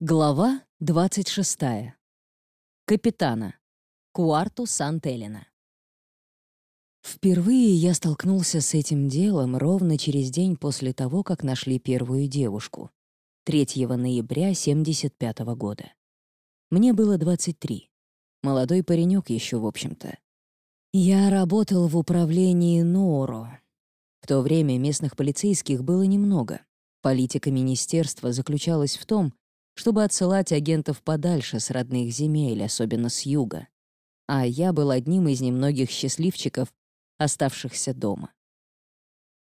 Глава 26. Капитана. Куарту Сан-Телена. Впервые я столкнулся с этим делом ровно через день после того, как нашли первую девушку, 3 ноября 75 -го года. Мне было 23. Молодой паренек еще, в общем-то. Я работал в управлении НОРО. В то время местных полицейских было немного. Политика министерства заключалась в том, чтобы отсылать агентов подальше с родных земель, особенно с юга. А я был одним из немногих счастливчиков, оставшихся дома.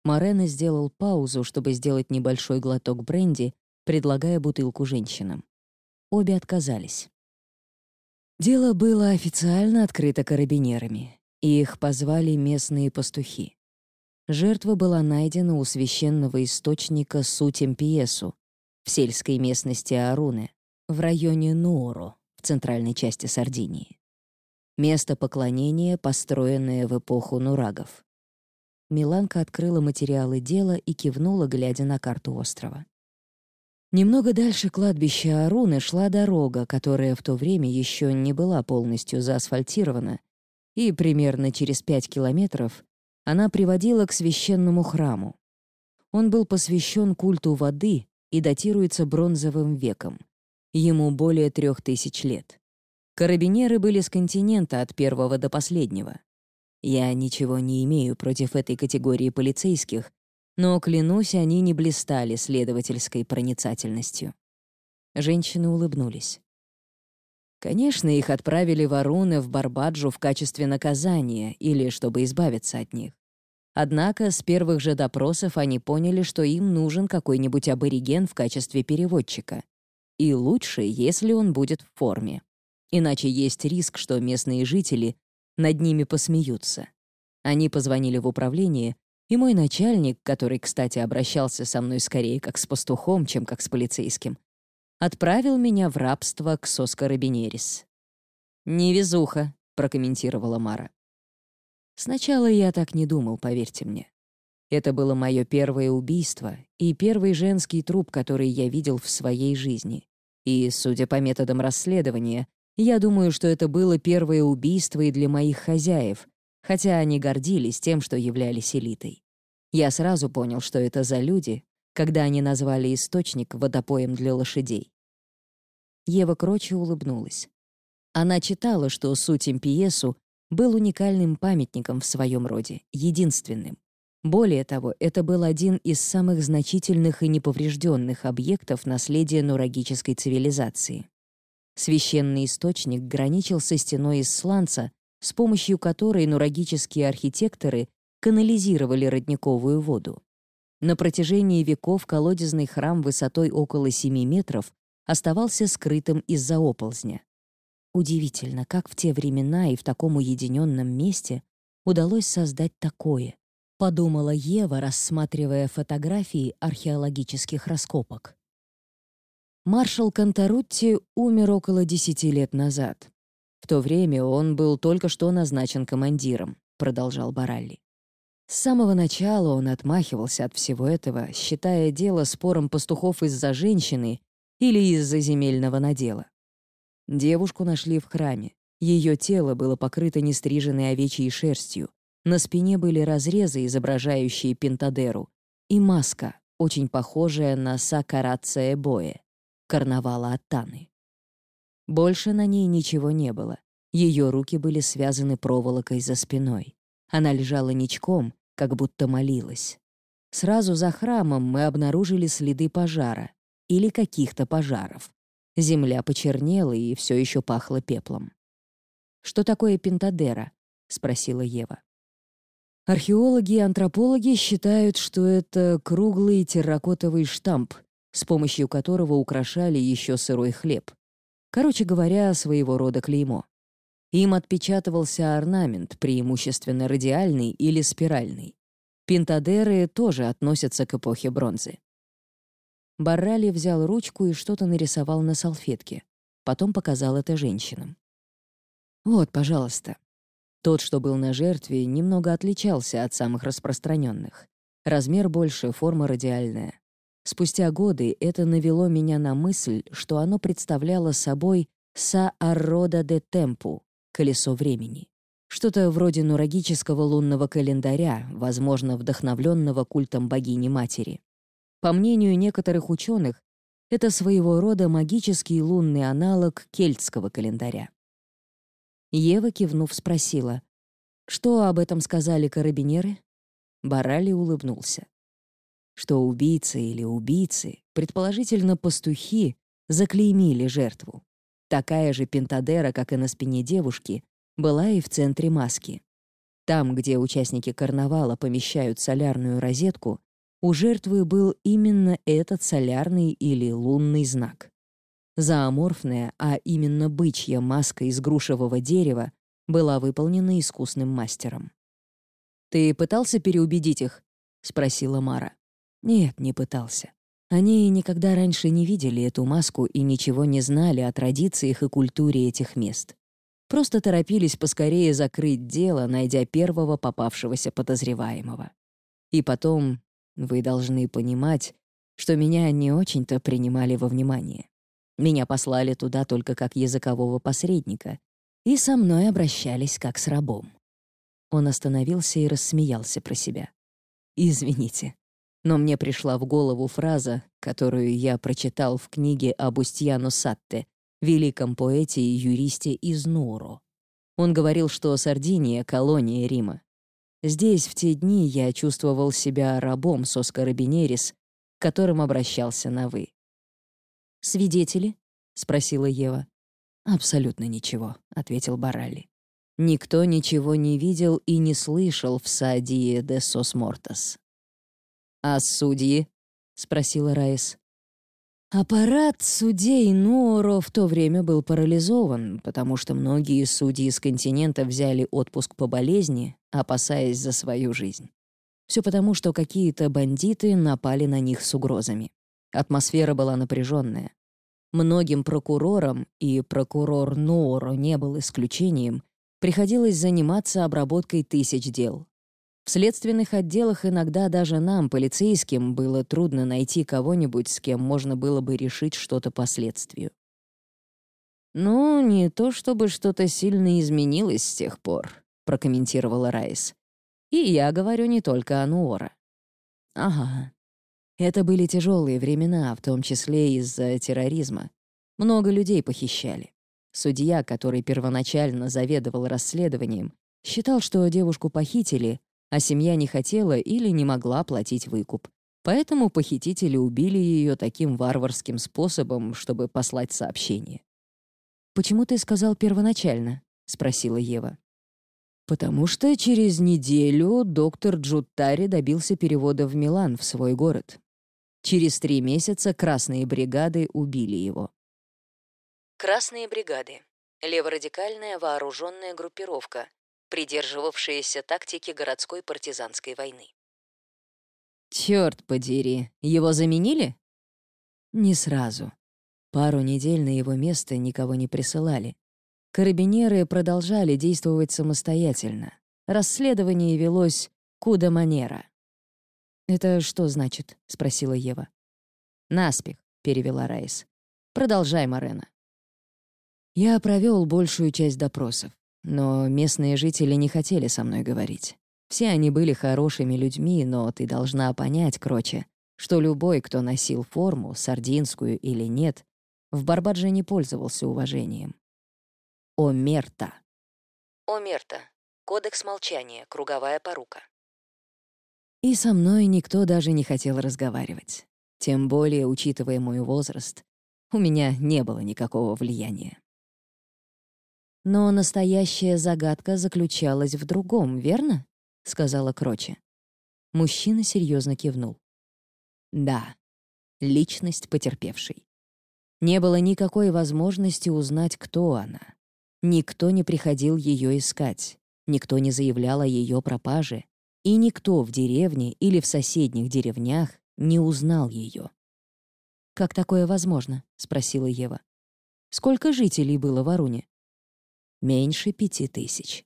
Морено сделал паузу, чтобы сделать небольшой глоток бренди, предлагая бутылку женщинам. Обе отказались. Дело было официально открыто карабинерами, и их позвали местные пастухи. Жертва была найдена у священного источника Сутемпиесу, в сельской местности Аруны, в районе Нуоро, в центральной части Сардинии. Место поклонения, построенное в эпоху нурагов. Миланка открыла материалы дела и кивнула, глядя на карту острова. Немного дальше кладбища Аруны шла дорога, которая в то время еще не была полностью заасфальтирована, и примерно через пять километров она приводила к священному храму. Он был посвящен культу воды и датируется бронзовым веком. Ему более трех тысяч лет. Карабинеры были с континента от первого до последнего. Я ничего не имею против этой категории полицейских, но, клянусь, они не блистали следовательской проницательностью. Женщины улыбнулись. Конечно, их отправили в в Барбаджу в качестве наказания или чтобы избавиться от них. Однако с первых же допросов они поняли, что им нужен какой-нибудь абориген в качестве переводчика. И лучше, если он будет в форме. Иначе есть риск, что местные жители над ними посмеются. Они позвонили в управление, и мой начальник, который, кстати, обращался со мной скорее как с пастухом, чем как с полицейским, отправил меня в рабство к Соскарабинерис. «Невезуха», — прокомментировала Мара. Сначала я так не думал, поверьте мне. Это было мое первое убийство и первый женский труп, который я видел в своей жизни. И, судя по методам расследования, я думаю, что это было первое убийство и для моих хозяев, хотя они гордились тем, что являлись элитой. Я сразу понял, что это за люди, когда они назвали источник водопоем для лошадей. Ева Кроче улыбнулась. Она читала, что суть пьесу был уникальным памятником в своем роде, единственным. Более того, это был один из самых значительных и неповрежденных объектов наследия нурагической цивилизации. Священный источник граничил со стеной из сланца, с помощью которой нурагические архитекторы канализировали родниковую воду. На протяжении веков колодезный храм высотой около 7 метров оставался скрытым из-за оползня. Удивительно, как в те времена и в таком уединенном месте удалось создать такое, подумала Ева, рассматривая фотографии археологических раскопок. Маршал Конторутти умер около десяти лет назад. В то время он был только что назначен командиром, продолжал Баралли. С самого начала он отмахивался от всего этого, считая дело спором пастухов из-за женщины или из-за земельного надела. Девушку нашли в храме. Ее тело было покрыто нестриженной овечьей шерстью. На спине были разрезы, изображающие пентадеру, и маска, очень похожая на Сакарация Эбоэ, карнавала Аттаны. Больше на ней ничего не было. Ее руки были связаны проволокой за спиной. Она лежала ничком, как будто молилась. Сразу за храмом мы обнаружили следы пожара или каких-то пожаров. Земля почернела и все еще пахло пеплом. «Что такое пентадера?» — спросила Ева. Археологи и антропологи считают, что это круглый терракотовый штамп, с помощью которого украшали еще сырой хлеб. Короче говоря, своего рода клеймо. Им отпечатывался орнамент, преимущественно радиальный или спиральный. Пентадеры тоже относятся к эпохе бронзы. Баррали взял ручку и что-то нарисовал на салфетке. Потом показал это женщинам. «Вот, пожалуйста». Тот, что был на жертве, немного отличался от самых распространенных. Размер больше, форма радиальная. Спустя годы это навело меня на мысль, что оно представляло собой Са-Аррода де Темпу — колесо времени. Что-то вроде нурагического лунного календаря, возможно, вдохновленного культом богини-матери. По мнению некоторых ученых, это своего рода магический лунный аналог кельтского календаря. Ева, кивнув, спросила, «Что об этом сказали карабинеры?» Барали улыбнулся. Что убийцы или убийцы, предположительно пастухи, заклеймили жертву. Такая же пентадера, как и на спине девушки, была и в центре маски. Там, где участники карнавала помещают солярную розетку, у жертвы был именно этот солярный или лунный знак. Зооморфная, а именно бычья маска из грушевого дерева была выполнена искусным мастером. «Ты пытался переубедить их?» — спросила Мара. «Нет, не пытался. Они никогда раньше не видели эту маску и ничего не знали о традициях и культуре этих мест. Просто торопились поскорее закрыть дело, найдя первого попавшегося подозреваемого. И потом, вы должны понимать, что меня не очень-то принимали во внимание. Меня послали туда только как языкового посредника, и со мной обращались как с рабом. Он остановился и рассмеялся про себя. «Извините, но мне пришла в голову фраза, которую я прочитал в книге об Устьяно Сатте, великом поэте и юристе из Нуру. Он говорил, что Сардиния — колония Рима. Здесь в те дни я чувствовал себя рабом сос карабинерис, к которым обращался на «вы». «Свидетели?» — спросила Ева. «Абсолютно ничего», — ответил Баралли. «Никто ничего не видел и не слышал в Саадие де Сос Мортас». «А судьи?» — спросила Райс. Аппарат судей Нуоро в то время был парализован, потому что многие судьи с континента взяли отпуск по болезни, опасаясь за свою жизнь. Все потому, что какие-то бандиты напали на них с угрозами. Атмосфера была напряженная. Многим прокурорам, и прокурор Нуоро не был исключением, приходилось заниматься обработкой тысяч дел. В следственных отделах иногда даже нам, полицейским, было трудно найти кого-нибудь, с кем можно было бы решить что-то последствию. «Ну, не то чтобы что-то сильно изменилось с тех пор», — прокомментировала Райс. «И я говорю не только о Нуора». «Ага. Это были тяжелые времена, в том числе из-за терроризма. Много людей похищали. Судья, который первоначально заведовал расследованием, считал, что девушку похитили, а семья не хотела или не могла платить выкуп. Поэтому похитители убили ее таким варварским способом, чтобы послать сообщение. «Почему ты сказал первоначально?» — спросила Ева. «Потому что через неделю доктор Джуттари добился перевода в Милан, в свой город. Через три месяца красные бригады убили его». Красные бригады — леворадикальная вооруженная группировка, придерживавшиеся тактики городской партизанской войны. «Чёрт подери, его заменили?» «Не сразу. Пару недель на его место никого не присылали. Карабинеры продолжали действовать самостоятельно. Расследование велось куда манера. «Это что значит?» — спросила Ева. «Наспех», — перевела Райс. «Продолжай, Морена». Я провел большую часть допросов. Но местные жители не хотели со мной говорить. Все они были хорошими людьми, но ты должна понять, Кроче, что любой, кто носил форму, сардинскую или нет, в Барбадже не пользовался уважением. Омерта. Омерта. Кодекс молчания, круговая порука. И со мной никто даже не хотел разговаривать. Тем более, учитывая мой возраст, у меня не было никакого влияния. Но настоящая загадка заключалась в другом, верно? сказала Кроче. Мужчина серьезно кивнул. Да, личность потерпевшей. Не было никакой возможности узнать, кто она. Никто не приходил ее искать, никто не заявлял о ее пропаже, и никто в деревне или в соседних деревнях не узнал ее. «Как такое возможно?» — спросила Ева. «Сколько жителей было в Аруне?» Меньше пяти тысяч.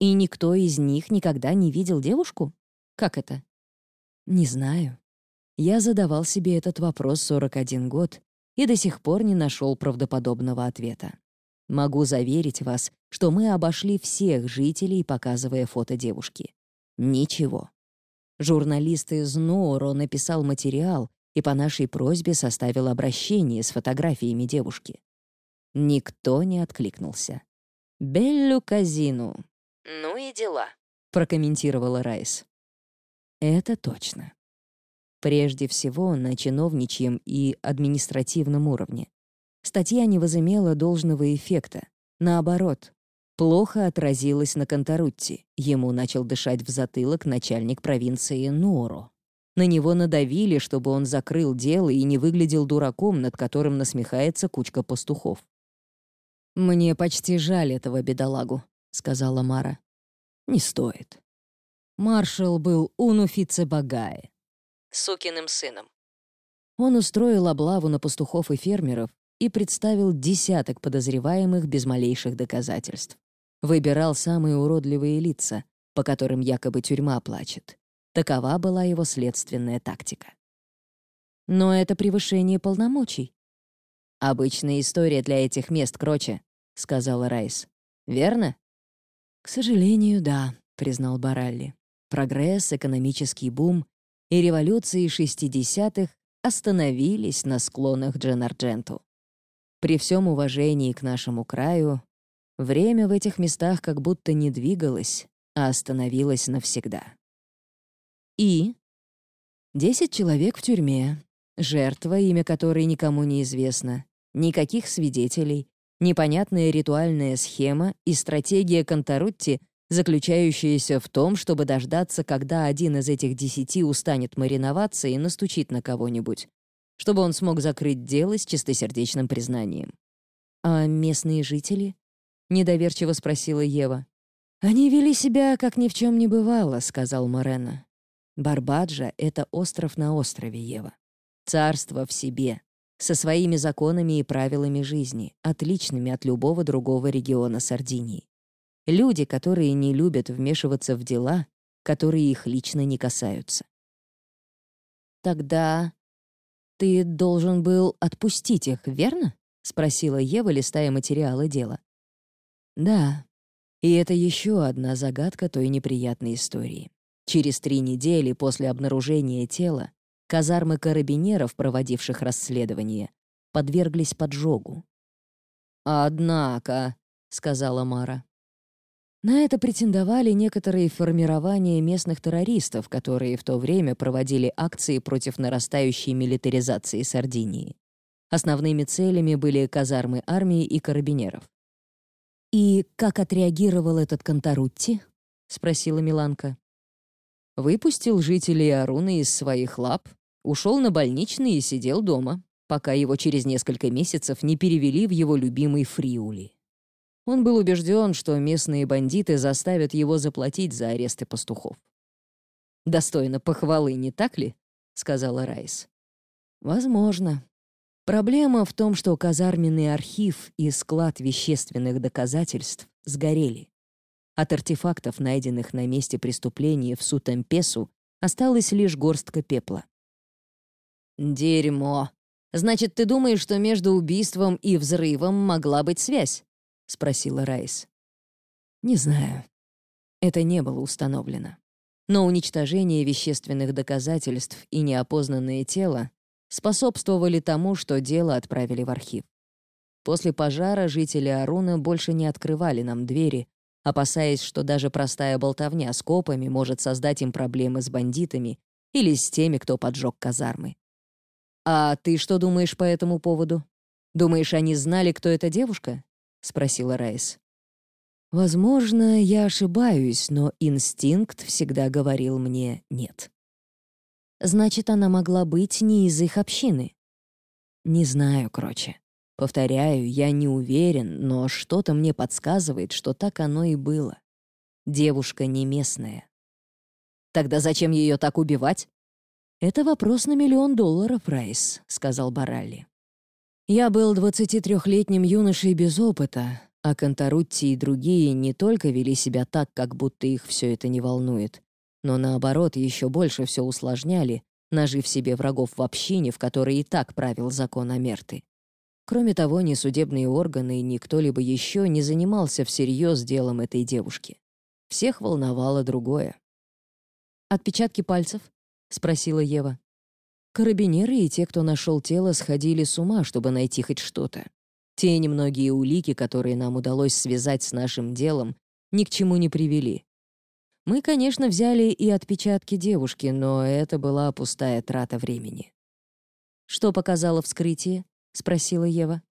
И никто из них никогда не видел девушку? Как это? Не знаю. Я задавал себе этот вопрос 41 год и до сих пор не нашел правдоподобного ответа. Могу заверить вас, что мы обошли всех жителей, показывая фото девушки. Ничего. Журналист из Ноуро написал материал и по нашей просьбе составил обращение с фотографиями девушки. Никто не откликнулся. «Беллю Казину». «Ну и дела», — прокомментировала Райс. «Это точно. Прежде всего на чиновничьем и административном уровне. Статья не возымела должного эффекта. Наоборот, плохо отразилась на Конторутти. Ему начал дышать в затылок начальник провинции Норо. На него надавили, чтобы он закрыл дело и не выглядел дураком, над которым насмехается кучка пастухов. «Мне почти жаль этого бедолагу», — сказала Мара. «Не стоит». Маршал был Унуфице Багае. Сукиным сыном. Он устроил облаву на пастухов и фермеров и представил десяток подозреваемых без малейших доказательств. Выбирал самые уродливые лица, по которым якобы тюрьма плачет. Такова была его следственная тактика. Но это превышение полномочий. Обычная история для этих мест, Кроче, — сказала Райс. «Верно?» «К сожалению, да», — признал Баралли. Прогресс, экономический бум и революции 60-х остановились на склонах Дженардженту. При всем уважении к нашему краю, время в этих местах как будто не двигалось, а остановилось навсегда. И? Десять человек в тюрьме, жертва, имя которой никому не известно, никаких свидетелей, непонятная ритуальная схема и стратегия Конторутти, заключающаяся в том, чтобы дождаться, когда один из этих десяти устанет мариноваться и настучит на кого-нибудь, чтобы он смог закрыть дело с чистосердечным признанием. «А местные жители?» — недоверчиво спросила Ева. «Они вели себя, как ни в чем не бывало», — сказал Морено. «Барбаджа — это остров на острове, Ева. Царство в себе, со своими законами и правилами жизни, отличными от любого другого региона Сардинии. Люди, которые не любят вмешиваться в дела, которые их лично не касаются. «Тогда ты должен был отпустить их, верно?» — спросила Ева, листая материалы дела. «Да. И это еще одна загадка той неприятной истории. Через три недели после обнаружения тела Казармы карабинеров, проводивших расследование, подверглись поджогу. «Однако», — сказала Мара. На это претендовали некоторые формирования местных террористов, которые в то время проводили акции против нарастающей милитаризации Сардинии. Основными целями были казармы армии и карабинеров. «И как отреагировал этот Конторутти?» — спросила Миланка. «Выпустил жителей Аруны из своих лап Ушел на больничный и сидел дома, пока его через несколько месяцев не перевели в его любимый Фриули. Он был убежден, что местные бандиты заставят его заплатить за аресты пастухов. «Достойно похвалы, не так ли?» — сказала Райс. «Возможно. Проблема в том, что казарменный архив и склад вещественных доказательств сгорели. От артефактов, найденных на месте преступления в Сутампесу, осталась лишь горстка пепла. «Дерьмо. Значит, ты думаешь, что между убийством и взрывом могла быть связь?» — спросила Райс. «Не знаю. Это не было установлено. Но уничтожение вещественных доказательств и неопознанное тело способствовали тому, что дело отправили в архив. После пожара жители Аруна больше не открывали нам двери, опасаясь, что даже простая болтовня с копами может создать им проблемы с бандитами или с теми, кто поджег казармы. «А ты что думаешь по этому поводу? Думаешь, они знали, кто эта девушка?» — спросила Райс. «Возможно, я ошибаюсь, но инстинкт всегда говорил мне «нет». Значит, она могла быть не из их общины. Не знаю, короче. Повторяю, я не уверен, но что-то мне подсказывает, что так оно и было. Девушка не местная. Тогда зачем ее так убивать? «Это вопрос на миллион долларов, Райс», — сказал Баралли. «Я был 23-летним юношей без опыта, а Конторутти и другие не только вели себя так, как будто их все это не волнует, но наоборот еще больше все усложняли, нажив себе врагов в общине, в которой и так правил закон Амерты. Кроме того, ни судебные органы, ни кто-либо еще не занимался всерьез делом этой девушки. Всех волновало другое. «Отпечатки пальцев?» — спросила Ева. Карабинеры и те, кто нашел тело, сходили с ума, чтобы найти хоть что-то. Те немногие улики, которые нам удалось связать с нашим делом, ни к чему не привели. Мы, конечно, взяли и отпечатки девушки, но это была пустая трата времени. «Что показало вскрытие?» — спросила Ева.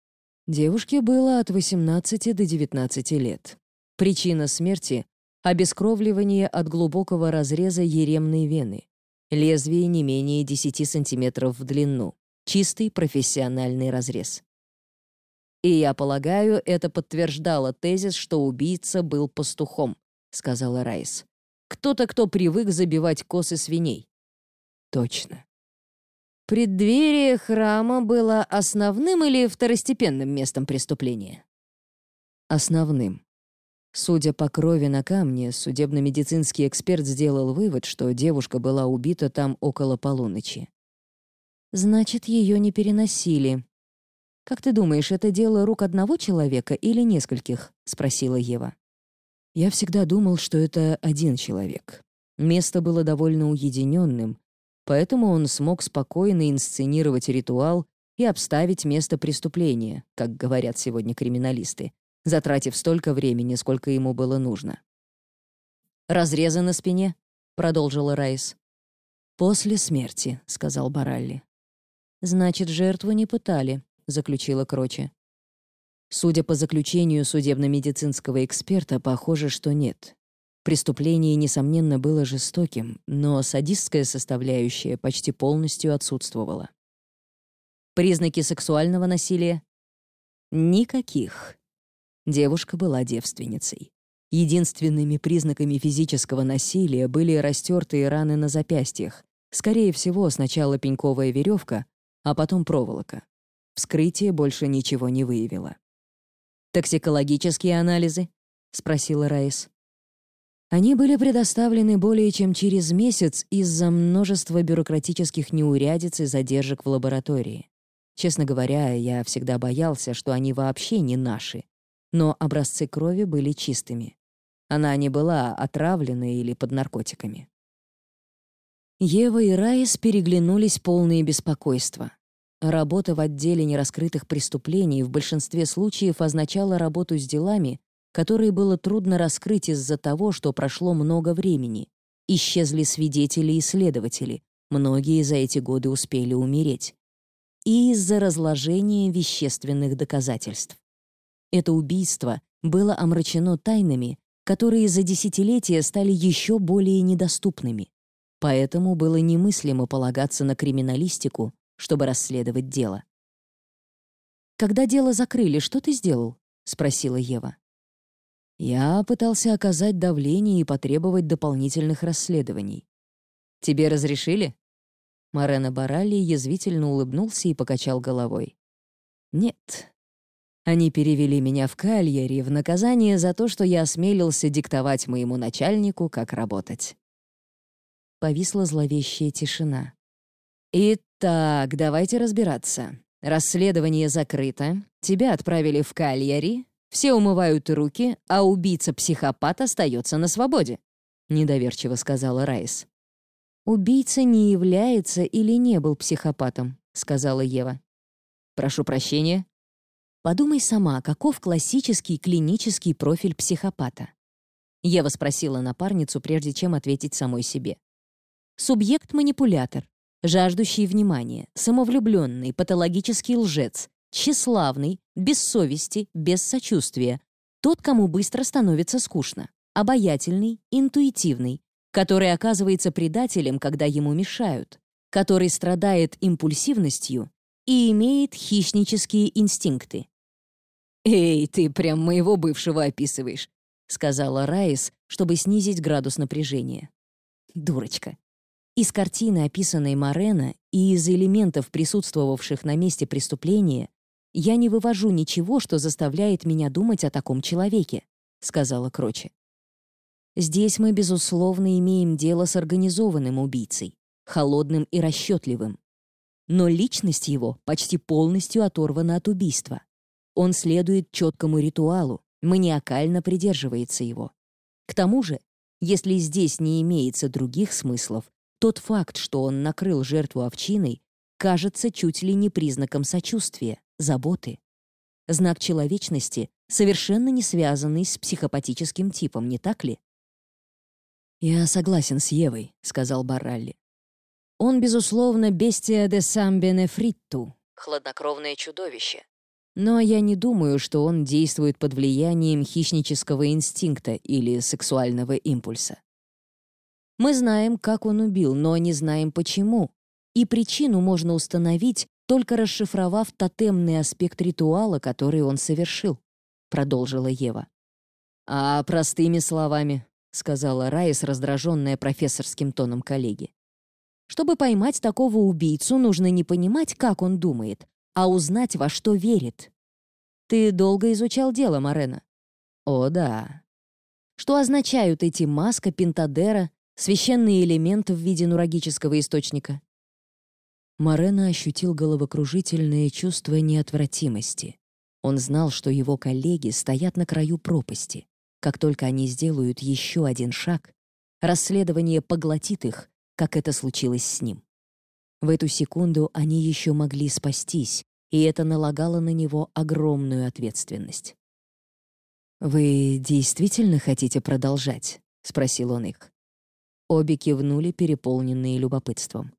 Девушке было от 18 до 19 лет. Причина смерти — обескровливание от глубокого разреза еремной вены. Лезвие не менее 10 сантиметров в длину. Чистый профессиональный разрез. «И я полагаю, это подтверждало тезис, что убийца был пастухом», — сказала Райс. «Кто-то, кто привык забивать косы свиней». «Точно». Преддверие храма было основным или второстепенным местом преступления? Основным. Судя по крови на камне, судебно-медицинский эксперт сделал вывод, что девушка была убита там около полуночи. Значит, ее не переносили, «Как ты думаешь, это дело рук одного человека или нескольких?» — спросила Ева. Я всегда думал, что это один человек. Место было довольно уединенным, поэтому он смог спокойно инсценировать ритуал и обставить место преступления, как говорят сегодня криминалисты, затратив столько времени, сколько ему было нужно. «Разрезы на спине?» — продолжила Райс. «После смерти», — сказал Баралли. «Значит, жертву не пытали», заключила Кроче. Судя по заключению судебно-медицинского эксперта, похоже, что нет. Преступление, несомненно, было жестоким, но садистская составляющая почти полностью отсутствовала. Признаки сексуального насилия? Никаких. Девушка была девственницей. Единственными признаками физического насилия были растертые раны на запястьях. Скорее всего, сначала пеньковая веревка, а потом проволока. Вскрытие больше ничего не выявило. «Токсикологические анализы?» — спросила Райс. Они были предоставлены более чем через месяц из-за множества бюрократических неурядиц и задержек в лаборатории. Честно говоря, я всегда боялся, что они вообще не наши. Но образцы крови были чистыми. Она не была отравлена или под наркотиками. Ева и Райс переглянулись полные беспокойства. Работа в отделе нераскрытых преступлений в большинстве случаев означала работу с делами, которые было трудно раскрыть из-за того, что прошло много времени. Исчезли свидетели и следователи, многие за эти годы успели умереть. И из-за разложения вещественных доказательств. Это убийство было омрачено тайнами, которые за десятилетия стали еще более недоступными. Поэтому было немыслимо полагаться на криминалистику, чтобы расследовать дело. «Когда дело закрыли, что ты сделал?» — спросила Ева. «Я пытался оказать давление и потребовать дополнительных расследований. Тебе разрешили?» Морено Баралли язвительно улыбнулся и покачал головой. «Нет. Они перевели меня в Кальяри в наказание за то, что я осмелился диктовать моему начальнику, как работать». Повисла зловещая тишина. Итак, давайте разбираться. Расследование закрыто, тебя отправили в Кальяри, все умывают руки, а убийца-психопат остается на свободе», — недоверчиво сказала Райс. «Убийца не является или не был психопатом», — сказала Ева. «Прошу прощения». «Подумай сама, каков классический клинический профиль психопата?» Ева спросила напарницу, прежде чем ответить самой себе. Субъект-манипулятор, жаждущий внимания, самовлюбленный, патологический лжец, тщеславный, без совести, без сочувствия, тот, кому быстро становится скучно, обаятельный, интуитивный, который оказывается предателем, когда ему мешают, который страдает импульсивностью и имеет хищнические инстинкты. «Эй, ты прям моего бывшего описываешь», — сказала Райс, чтобы снизить градус напряжения. «Дурочка. Из картины, описанной Морено, и из элементов, присутствовавших на месте преступления, я не вывожу ничего, что заставляет меня думать о таком человеке», — сказала Кроче. «Здесь мы, безусловно, имеем дело с организованным убийцей, холодным и расчетливым. Но личность его почти полностью оторвана от убийства. Он следует четкому ритуалу, маниакально придерживается его. К тому же, если здесь не имеется других смыслов, тот факт, что он накрыл жертву овчиной, кажется чуть ли не признаком сочувствия, заботы. Знак человечности, совершенно не связанный с психопатическим типом, не так ли? «Я согласен с Евой», — сказал Барралли. «Он, безусловно, бестия де самбене фритту, хладнокровное чудовище. Но я не думаю, что он действует под влиянием хищнического инстинкта или сексуального импульса. Мы знаем, как он убил, но не знаем почему. И причину можно установить, только расшифровав тотемный аспект ритуала, который он совершил, продолжила Ева. А простыми словами, сказала Райс, раздраженная профессорским тоном коллеги. Чтобы поймать такого убийцу, нужно не понимать, как он думает, а узнать, во что верит. Ты долго изучал дело, Марена? О, да. Что означают эти маска, пентадера, священный элемент в виде нурагического источника? Морено ощутил головокружительное чувство неотвратимости. Он знал, что его коллеги стоят на краю пропасти. Как только они сделают еще один шаг, расследование поглотит их, как это случилось с ним. В эту секунду они еще могли спастись, и это налагало на него огромную ответственность. «Вы действительно хотите продолжать?» — спросил он их. Обе кивнули, переполненные любопытством.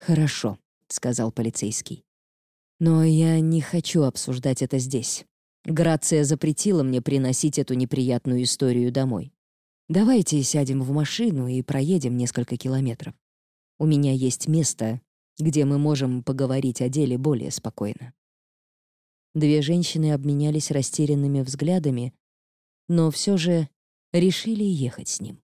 «Хорошо», — сказал полицейский. «Но я не хочу обсуждать это здесь. Грация запретила мне приносить эту неприятную историю домой. Давайте сядем в машину и проедем несколько километров. У меня есть место, где мы можем поговорить о деле более спокойно. Две женщины обменялись растерянными взглядами, но все же решили ехать с ним.